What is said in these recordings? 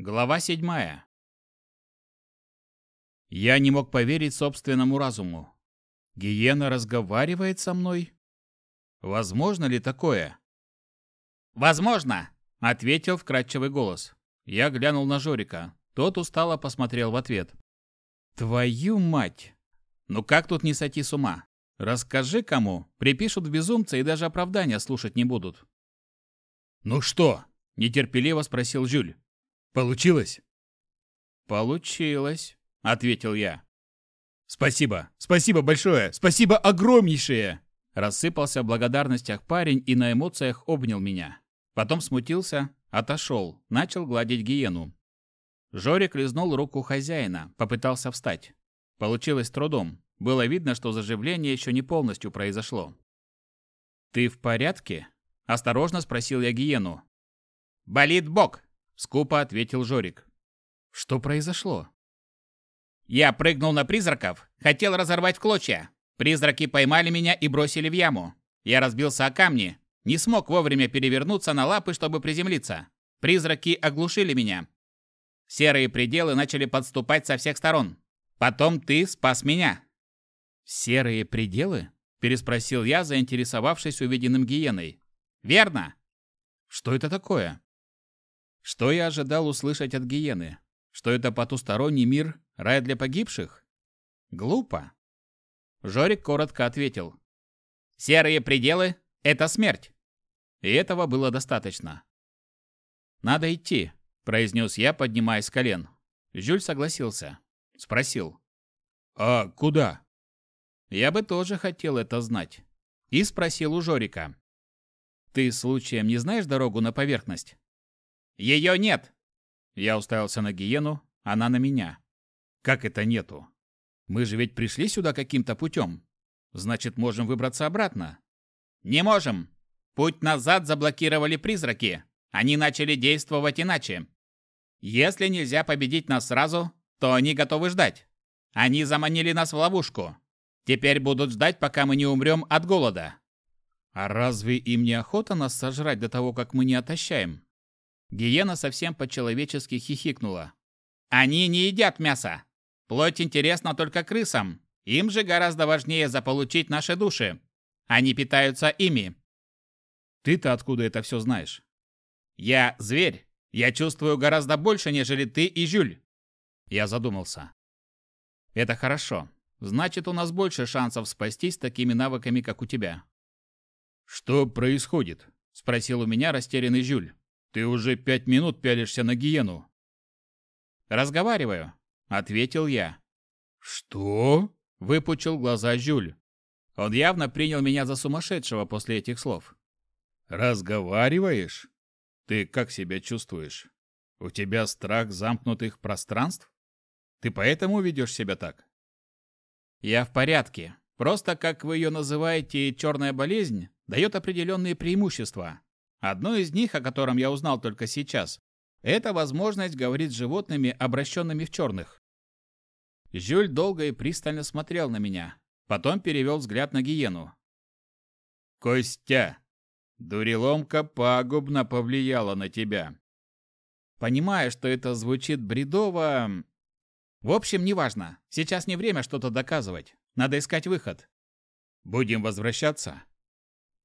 Глава седьмая. Я не мог поверить собственному разуму. Гиена разговаривает со мной? Возможно ли такое? «Возможно!» — ответил вкрадчивый голос. Я глянул на Жорика. Тот устало посмотрел в ответ. «Твою мать! Ну как тут не сойти с ума? Расскажи кому, припишут в безумца и даже оправдания слушать не будут». «Ну что?» – нетерпеливо спросил Жюль. Получилось? Получилось, ответил я. Спасибо, спасибо большое, спасибо огромнейшее. Рассыпался в благодарностях парень и на эмоциях обнял меня. Потом смутился, отошел, начал гладить гиену. Жорик лизнул руку хозяина, попытался встать. Получилось трудом. Было видно, что заживление еще не полностью произошло. «Ты в порядке?» – осторожно спросил я гиену. «Болит бок», Скупо ответил Жорик. Что произошло? Я прыгнул на призраков, хотел разорвать в клочья. Призраки поймали меня и бросили в яму. Я разбился о камни, не смог вовремя перевернуться на лапы, чтобы приземлиться. Призраки оглушили меня. Серые пределы начали подступать со всех сторон. Потом ты спас меня. Серые пределы? переспросил я, заинтересовавшись увиденным гиеной. Верно. Что это такое? Что я ожидал услышать от гиены? Что это потусторонний мир, рай для погибших? Глупо. Жорик коротко ответил. «Серые пределы — это смерть». И этого было достаточно. «Надо идти», — произнес я, поднимаясь с колен. Жюль согласился. Спросил. «А куда?» Я бы тоже хотел это знать. И спросил у Жорика. «Ты случаем не знаешь дорогу на поверхность?» Ее нет!» Я уставился на гиену, она на меня. «Как это нету? Мы же ведь пришли сюда каким-то путем. Значит, можем выбраться обратно?» «Не можем. Путь назад заблокировали призраки. Они начали действовать иначе. Если нельзя победить нас сразу, то они готовы ждать. Они заманили нас в ловушку. Теперь будут ждать, пока мы не умрем от голода». «А разве им не охота нас сожрать до того, как мы не отощаем?» Гиена совсем по-человечески хихикнула. «Они не едят мясо. Плоть интересна только крысам. Им же гораздо важнее заполучить наши души. Они питаются ими». «Ты-то откуда это все знаешь?» «Я зверь. Я чувствую гораздо больше, нежели ты и Жюль». Я задумался. «Это хорошо. Значит, у нас больше шансов спастись такими навыками, как у тебя». «Что происходит?» – спросил у меня растерянный Жюль. Ты уже пять минут пялишься на гиену. Разговариваю, ответил я. Что? Выпучил глаза Жюль. Он явно принял меня за сумасшедшего после этих слов. Разговариваешь? Ты как себя чувствуешь? У тебя страх замкнутых пространств? Ты поэтому ведешь себя так? Я в порядке. Просто, как вы ее называете, черная болезнь, дает определенные преимущества. Одно из них, о котором я узнал только сейчас, это возможность говорить с животными, обращенными в черных. Жюль долго и пристально смотрел на меня, потом перевел взгляд на гиену. «Костя, дуреломка пагубно повлияла на тебя». Понимая, что это звучит бредово... В общем, неважно. Сейчас не время что-то доказывать. Надо искать выход. Будем возвращаться?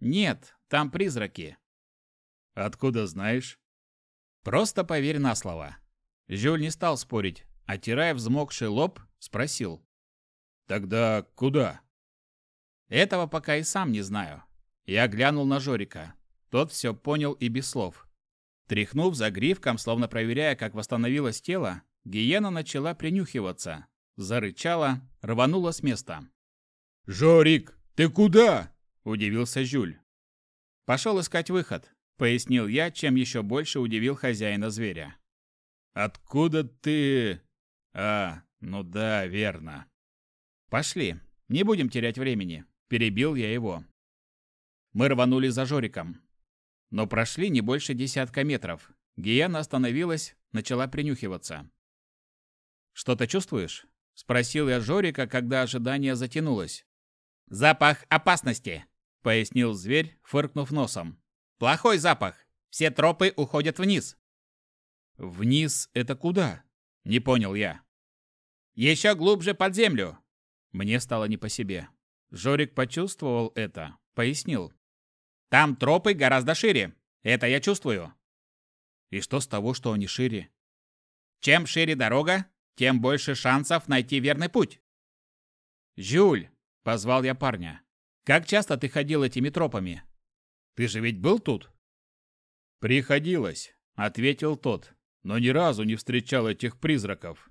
Нет, там призраки. Откуда знаешь? Просто поверь на слово. Жюль не стал спорить, оттирая взмокший лоб, спросил. Тогда куда? Этого пока и сам не знаю. Я глянул на Жорика. Тот все понял и без слов. Тряхнув за гривком, словно проверяя, как восстановилось тело, гиена начала принюхиваться. Зарычала, рванула с места. «Жорик, ты куда?» – удивился Жюль. Пошел искать выход пояснил я, чем еще больше удивил хозяина зверя. Откуда ты? А, ну да, верно. Пошли, не будем терять времени, перебил я его. Мы рванули за Жориком. Но прошли не больше десятка метров. Гиена остановилась, начала принюхиваться. «Что-то чувствуешь?» – спросил я Жорика, когда ожидание затянулось. «Запах опасности», – пояснил зверь, фыркнув носом. Плохой запах. Все тропы уходят вниз. Вниз это куда? Не понял я. Еще глубже под землю. Мне стало не по себе. Жорик почувствовал это, пояснил. Там тропы гораздо шире. Это я чувствую. И что с того, что они шире? Чем шире дорога, тем больше шансов найти верный путь. «Жюль!» – позвал я парня. «Как часто ты ходил этими тропами? Ты же ведь был тут?» «Приходилось», – ответил тот, «но ни разу не встречал этих призраков».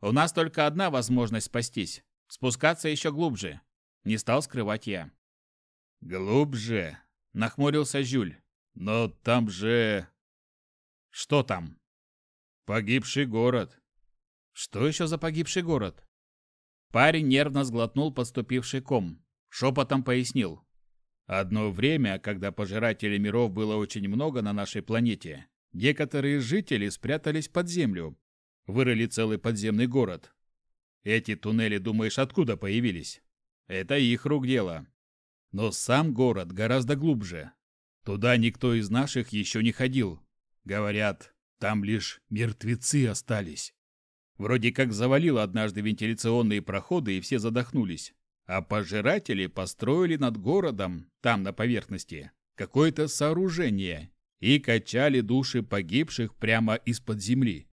«У нас только одна возможность спастись – спускаться еще глубже», – не стал скрывать я. «Глубже?» – нахмурился Жюль. «Но там же...» «Что там?» «Погибший город». «Что еще за погибший город?» Парень нервно сглотнул подступивший ком. Шепотом пояснил. Одно время, когда пожирателей миров было очень много на нашей планете, некоторые жители спрятались под землю, вырыли целый подземный город. Эти туннели, думаешь, откуда появились? Это их рук дело. Но сам город гораздо глубже. Туда никто из наших еще не ходил. Говорят, там лишь мертвецы остались. Вроде как завалило однажды вентиляционные проходы, и все задохнулись. А пожиратели построили над городом, там на поверхности, какое-то сооружение и качали души погибших прямо из-под земли.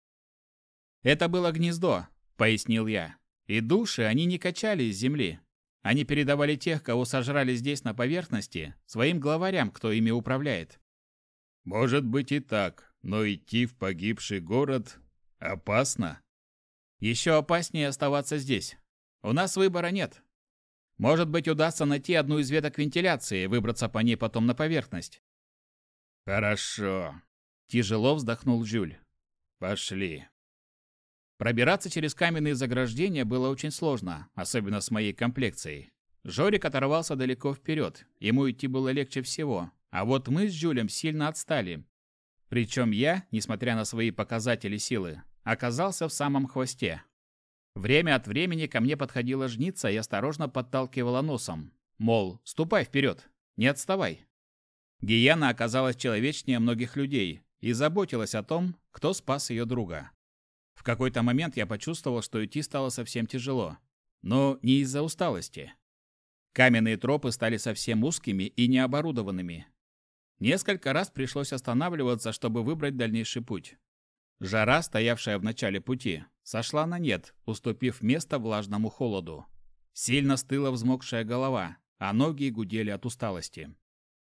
«Это было гнездо», — пояснил я. «И души они не качали из земли. Они передавали тех, кого сожрали здесь на поверхности, своим главарям, кто ими управляет». «Может быть и так, но идти в погибший город опасно», еще опаснее оставаться здесь. У нас выбора нет. Может быть, удастся найти одну из веток вентиляции и выбраться по ней потом на поверхность. Хорошо. Тяжело вздохнул Жюль. Пошли. Пробираться через каменные заграждения было очень сложно, особенно с моей комплекцией. Жорик оторвался далеко вперед, ему идти было легче всего, а вот мы с Жюлем сильно отстали. Причем я, несмотря на свои показатели силы, оказался в самом хвосте. Время от времени ко мне подходила жница и осторожно подталкивала носом. Мол, ступай вперед, не отставай. Гиена оказалась человечнее многих людей и заботилась о том, кто спас ее друга. В какой-то момент я почувствовал, что идти стало совсем тяжело. Но не из-за усталости. Каменные тропы стали совсем узкими и необорудованными. Несколько раз пришлось останавливаться, чтобы выбрать дальнейший путь. Жара, стоявшая в начале пути, сошла на нет, уступив место влажному холоду. Сильно стыла взмокшая голова, а ноги гудели от усталости.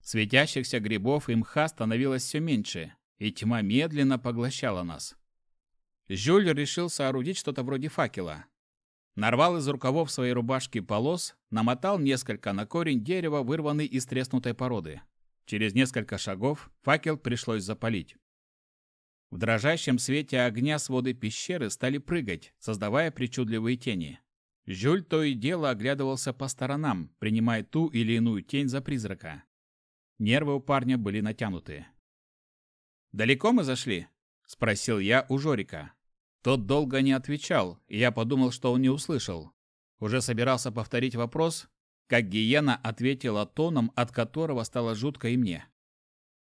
Светящихся грибов и мха становилось все меньше, и тьма медленно поглощала нас. Жюль решил соорудить что-то вроде факела. Нарвал из рукавов своей рубашки полос, намотал несколько на корень дерева, вырванный из треснутой породы. Через несколько шагов факел пришлось запалить. В дрожащем свете огня своды пещеры стали прыгать, создавая причудливые тени. Жюль то и дело оглядывался по сторонам, принимая ту или иную тень за призрака. Нервы у парня были натянуты. «Далеко мы зашли?» – спросил я у Жорика. Тот долго не отвечал, и я подумал, что он не услышал. Уже собирался повторить вопрос, как гиена ответила тоном, от которого стало жутко и мне.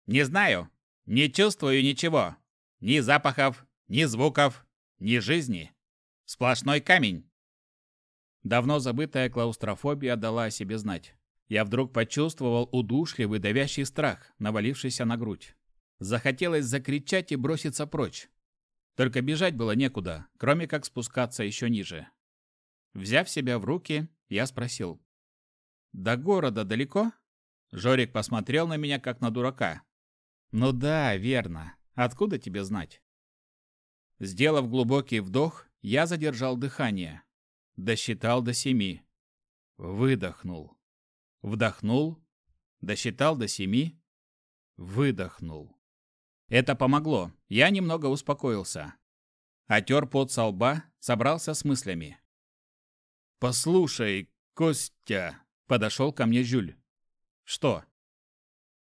«Не знаю. Не чувствую ничего. Ни запахов, ни звуков, ни жизни. Сплошной камень. Давно забытая клаустрофобия дала о себе знать. Я вдруг почувствовал удушливый давящий страх, навалившийся на грудь. Захотелось закричать и броситься прочь. Только бежать было некуда, кроме как спускаться еще ниже. Взяв себя в руки, я спросил. «До города далеко?» Жорик посмотрел на меня, как на дурака. «Ну да, верно. Откуда тебе знать? Сделав глубокий вдох, я задержал дыхание. Досчитал до семи. Выдохнул. Вдохнул. Досчитал до семи. Выдохнул. Это помогло. Я немного успокоился. Отер пот со лба, собрался с мыслями. «Послушай, Костя!» — подошел ко мне Жюль. «Что?»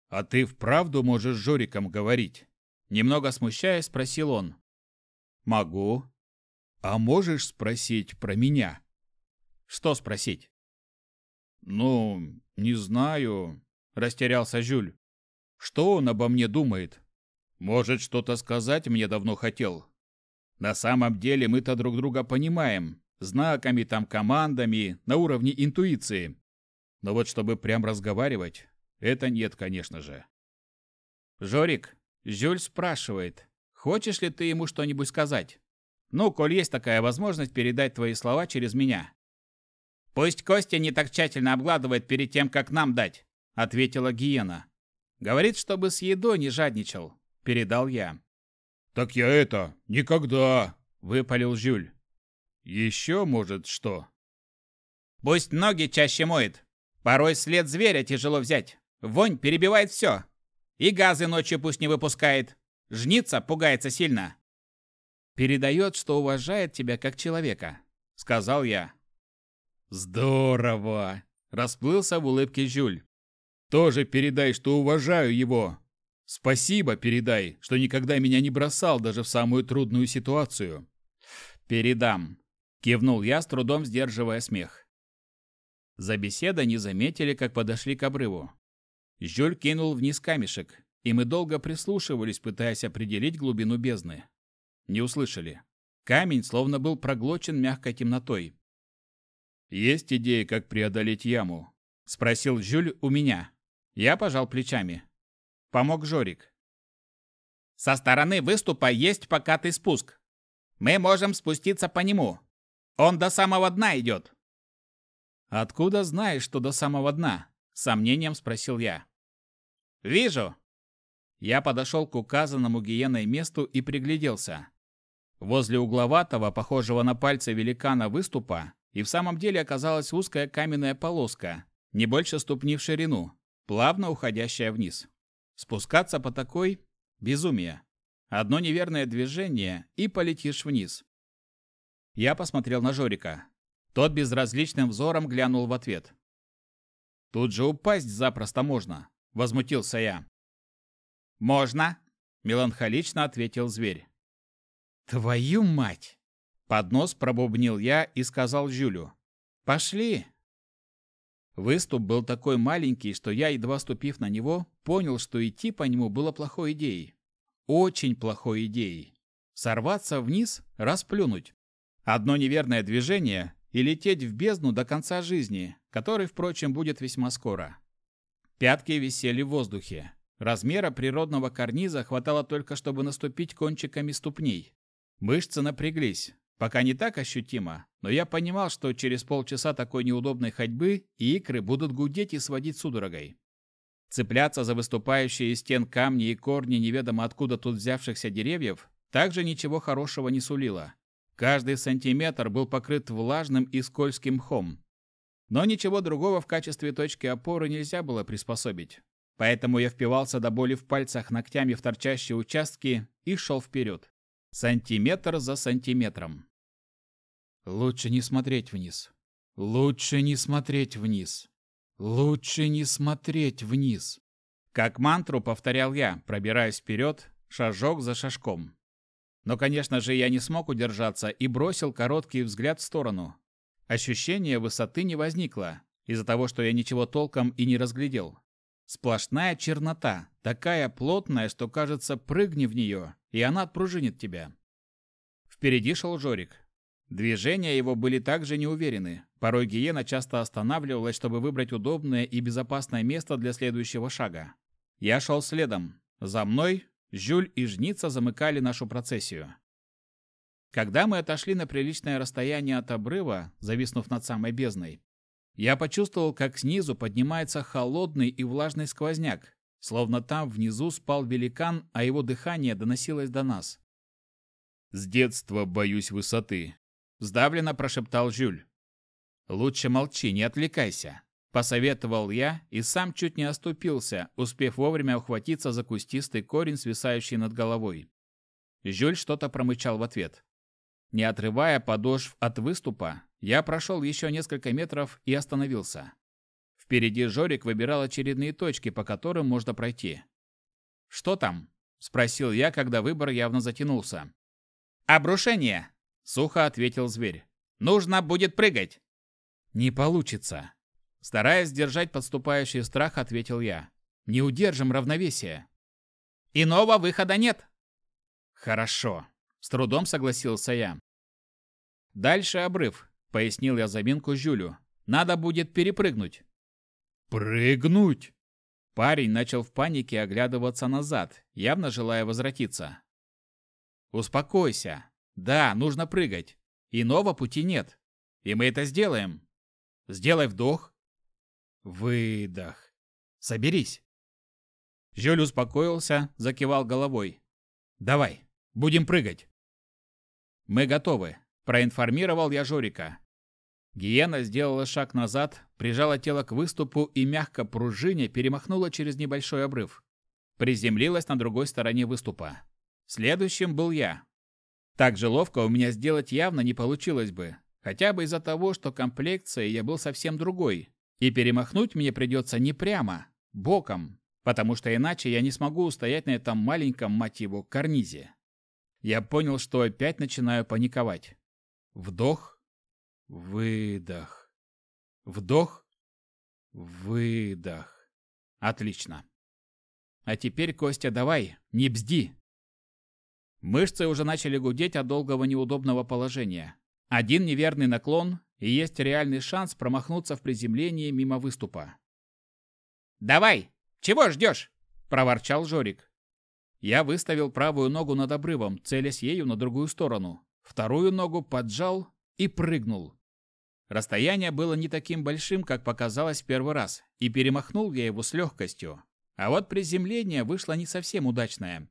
«А ты вправду можешь с Жориком говорить?» Немного смущаясь, спросил он. «Могу. А можешь спросить про меня?» «Что спросить?» «Ну, не знаю», — растерялся Жюль. «Что он обо мне думает? Может, что-то сказать мне давно хотел. На самом деле мы-то друг друга понимаем. Знаками там, командами, на уровне интуиции. Но вот чтобы прям разговаривать, это нет, конечно же. Жорик, Жюль спрашивает, хочешь ли ты ему что-нибудь сказать? Ну, коль есть такая возможность передать твои слова через меня. Пусть Костя не так тщательно обгладывает перед тем, как нам дать, ответила Гиена. Говорит, чтобы с едой не жадничал, передал я. Так я это, никогда, выпалил Жюль. Еще, может, что? Пусть ноги чаще моет. Порой след зверя тяжело взять. Вонь перебивает все. И газы ночью пусть не выпускает. Жнится, пугается сильно. Передает, что уважает тебя как человека, сказал я. Здорово! Расплылся в улыбке Жюль. Тоже передай, что уважаю его. Спасибо передай, что никогда меня не бросал даже в самую трудную ситуацию. Передам. Кивнул я, с трудом сдерживая смех. За беседой не заметили, как подошли к обрыву. Жюль кинул вниз камешек, и мы долго прислушивались, пытаясь определить глубину бездны. Не услышали. Камень словно был проглочен мягкой темнотой. «Есть идеи, как преодолеть яму?» – спросил Жюль у меня. Я пожал плечами. Помог Жорик. «Со стороны выступа есть покатый спуск. Мы можем спуститься по нему. Он до самого дна идет». «Откуда знаешь, что до самого дна?» – сомнением спросил я. «Вижу!» Я подошел к указанному гиеной месту и пригляделся. Возле угловатого, похожего на пальцы великана выступа, и в самом деле оказалась узкая каменная полоска, не больше ступни в ширину, плавно уходящая вниз. Спускаться по такой – безумие. Одно неверное движение – и полетишь вниз. Я посмотрел на Жорика. Тот безразличным взором глянул в ответ. «Тут же упасть запросто можно», — возмутился я. «Можно», — меланхолично ответил зверь. «Твою мать!» Под нос пробубнил я и сказал Жюлю. «Пошли!» Выступ был такой маленький, что я, едва ступив на него, понял, что идти по нему было плохой идеей. Очень плохой идеей. Сорваться вниз, расплюнуть. Одно неверное движение и лететь в бездну до конца жизни, который, впрочем, будет весьма скоро. Пятки висели в воздухе. Размера природного карниза хватало только, чтобы наступить кончиками ступней. Мышцы напряглись. Пока не так ощутимо, но я понимал, что через полчаса такой неудобной ходьбы и икры будут гудеть и сводить судорогой. Цепляться за выступающие из стен камни и корни неведомо откуда тут взявшихся деревьев также ничего хорошего не сулило. Каждый сантиметр был покрыт влажным и скользким мхом. Но ничего другого в качестве точки опоры нельзя было приспособить. Поэтому я впивался до боли в пальцах ногтями в торчащие участки и шел вперед. Сантиметр за сантиметром. Лучше не смотреть вниз. Лучше не смотреть вниз. Лучше не смотреть вниз. Как мантру повторял я, пробираясь вперед, шажок за шажком. Но, конечно же, я не смог удержаться и бросил короткий взгляд в сторону. Ощущение высоты не возникло, из-за того, что я ничего толком и не разглядел. Сплошная чернота, такая плотная, что, кажется, прыгни в нее, и она отпружинит тебя. Впереди шел Жорик. Движения его были также неуверены. Порой гиена часто останавливалась, чтобы выбрать удобное и безопасное место для следующего шага. Я шел следом. За мной Жюль и Жница замыкали нашу процессию. Когда мы отошли на приличное расстояние от обрыва, зависнув над самой бездной, я почувствовал, как снизу поднимается холодный и влажный сквозняк, словно там внизу спал великан, а его дыхание доносилось до нас. «С детства боюсь высоты», — сдавленно прошептал Жюль. «Лучше молчи, не отвлекайся», Посоветовал я и сам чуть не оступился, успев вовремя ухватиться за кустистый корень, свисающий над головой. Жюль что-то промычал в ответ. Не отрывая подошв от выступа, я прошел еще несколько метров и остановился. Впереди Жорик выбирал очередные точки, по которым можно пройти. «Что там?» – спросил я, когда выбор явно затянулся. «Обрушение!» – сухо ответил зверь. «Нужно будет прыгать!» «Не получится!» Стараясь сдержать подступающий страх, ответил я. «Не удержим равновесия». Иного выхода нет. Хорошо. С трудом согласился я. Дальше обрыв, пояснил я заминку Жюлю. Надо будет перепрыгнуть. Прыгнуть? Парень начал в панике оглядываться назад, явно желая возвратиться. Успокойся. Да, нужно прыгать. Иного пути нет. И мы это сделаем. Сделай вдох. Выдох. Соберись. Жюль успокоился, закивал головой. Давай, будем прыгать. Мы готовы, проинформировал я Жорика. Гиена сделала шаг назад, прижала тело к выступу и мягко пружине перемахнула через небольшой обрыв. Приземлилась на другой стороне выступа. Следующим был я. Так же ловко у меня сделать явно не получилось бы, хотя бы из-за того, что комплекция я был совсем другой, и перемахнуть мне придется не прямо, боком, потому что иначе я не смогу устоять на этом маленьком, мать его, карнизе. Я понял, что опять начинаю паниковать. Вдох, выдох. Вдох, выдох. Отлично. А теперь, Костя, давай, не бзди. Мышцы уже начали гудеть от долгого неудобного положения. Один неверный наклон, и есть реальный шанс промахнуться в приземлении мимо выступа. «Давай! Чего ждешь?» – проворчал Жорик. Я выставил правую ногу над обрывом, целясь ею на другую сторону. Вторую ногу поджал и прыгнул. Расстояние было не таким большим, как показалось в первый раз, и перемахнул я его с легкостью. А вот приземление вышло не совсем удачное.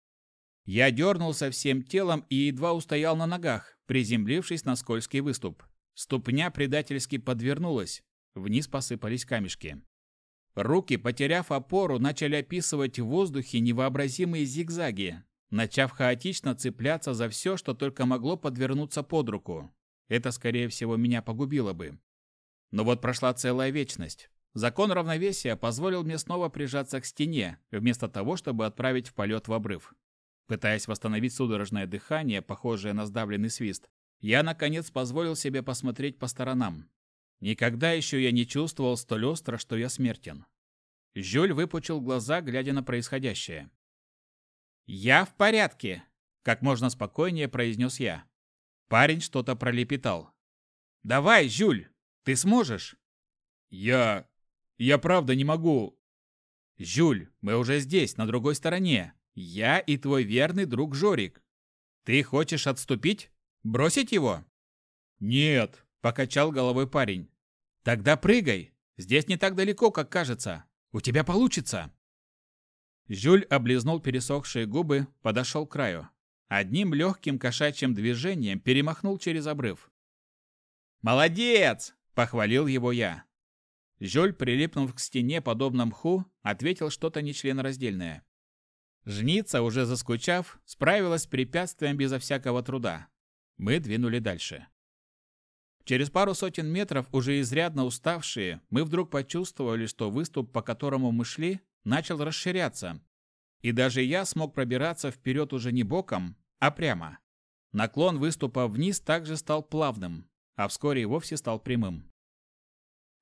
Я дернулся всем телом и едва устоял на ногах, приземлившись на скользкий выступ. Ступня предательски подвернулась. Вниз посыпались камешки. Руки, потеряв опору, начали описывать в воздухе невообразимые зигзаги, начав хаотично цепляться за все, что только могло подвернуться под руку. Это, скорее всего, меня погубило бы. Но вот прошла целая вечность. Закон равновесия позволил мне снова прижаться к стене, вместо того, чтобы отправить в полет в обрыв. Пытаясь восстановить судорожное дыхание, похожее на сдавленный свист, я, наконец, позволил себе посмотреть по сторонам. Никогда еще я не чувствовал столь остро, что я смертен. Жюль выпучил глаза, глядя на происходящее. «Я в порядке!» – как можно спокойнее произнес я. Парень что-то пролепетал. «Давай, Жюль, ты сможешь?» «Я... я правда не могу...» «Жюль, мы уже здесь, на другой стороне. Я и твой верный друг Жорик. Ты хочешь отступить? Бросить его? Нет, покачал головой парень. Тогда прыгай. Здесь не так далеко, как кажется. У тебя получится. Жюль облизнул пересохшие губы, подошел к краю. Одним легким кошачьим движением перемахнул через обрыв. «Молодец!» – похвалил его я. Жюль, прилипнув к стене, подобно мху, ответил что-то нечленораздельное. Жница, уже заскучав, справилась с препятствием безо всякого труда. Мы двинули дальше. Через пару сотен метров, уже изрядно уставшие, мы вдруг почувствовали, что выступ, по которому мы шли, начал расширяться. И даже я смог пробираться вперед уже не боком, а прямо. Наклон выступа вниз также стал плавным, а вскоре и вовсе стал прямым.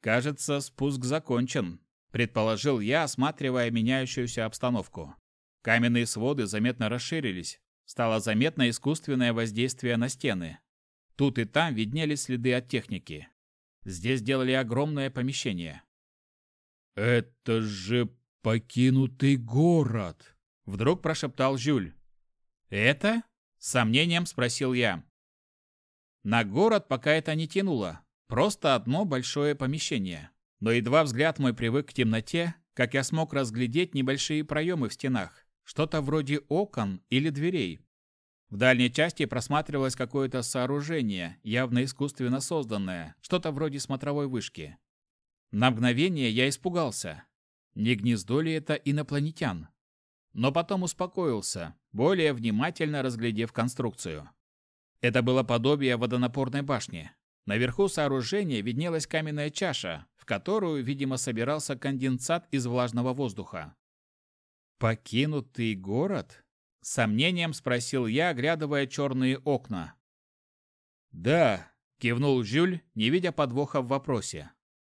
«Кажется, спуск закончен», – предположил я, осматривая меняющуюся обстановку. Каменные своды заметно расширились. Стало заметно искусственное воздействие на стены. Тут и там виднелись следы от техники. Здесь делали огромное помещение. «Это же покинутый город!» Вдруг прошептал Жюль. «Это?» – с сомнением спросил я. На город пока это не тянуло. Просто одно большое помещение. Но едва взгляд мой привык к темноте, как я смог разглядеть небольшие проемы в стенах. Что-то вроде окон или дверей. В дальней части просматривалось какое-то сооружение, явно искусственно созданное, что-то вроде смотровой вышки. На мгновение я испугался. Не гнездо ли это инопланетян? Но потом успокоился, более внимательно разглядев конструкцию. Это было подобие водонапорной башни. Наверху сооружения виднелась каменная чаша, в которую, видимо, собирался конденсат из влажного воздуха. «Покинутый город?» — сомнением спросил я, оглядывая черные окна. «Да», — кивнул Жюль, не видя подвоха в вопросе.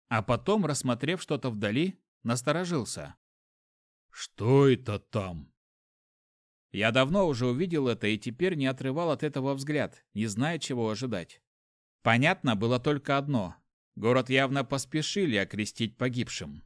А потом, рассмотрев что-то вдали, насторожился. «Что это там?» Я давно уже увидел это и теперь не отрывал от этого взгляд, не зная, чего ожидать. Понятно было только одно. Город явно поспешили окрестить погибшим.